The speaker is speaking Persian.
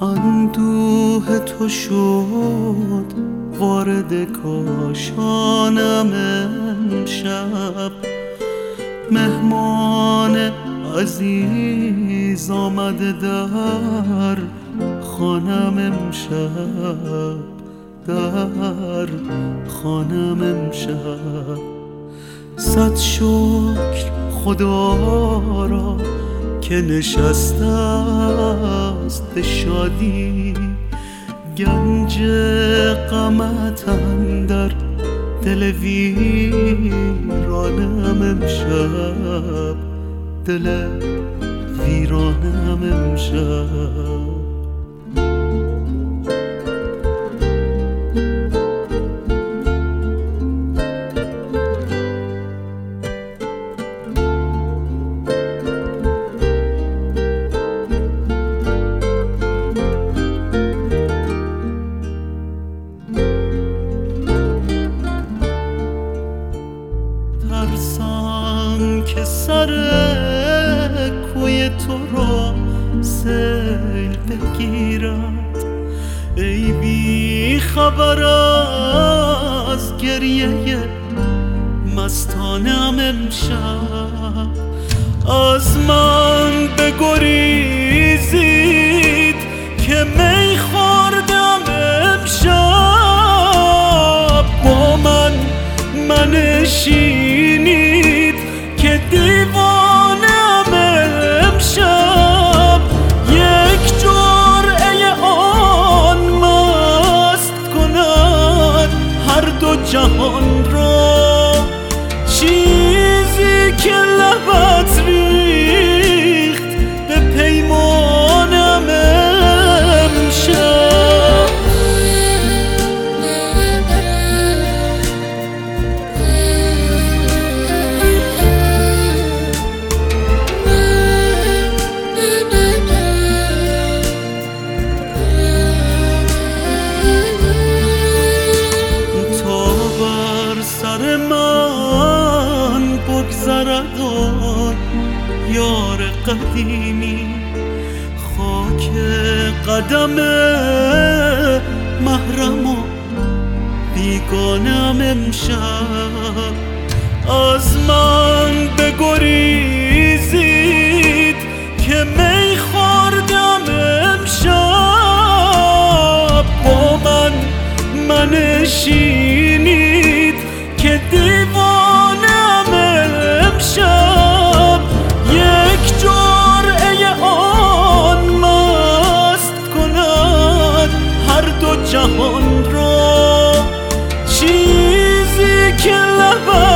اندوه تو شد وارد کاشانم امشب. مهمان عزیز آمده در خانم امشب. در خانم امشب. صد شکر خدا را که نشسته است. شادی گنج غمت در دل ویرانم امشب. دل ویرانم امشب. که سر کوی تو را سیل بگیرد ای بی خبر از گریه مستانم امشب. از من بگریزید که می من بگذرد آن یار قدیمی خاک قدم محرم و بیگانم امشب. از من بگریزید که می خوردم امشب. با من منشین 算了吧。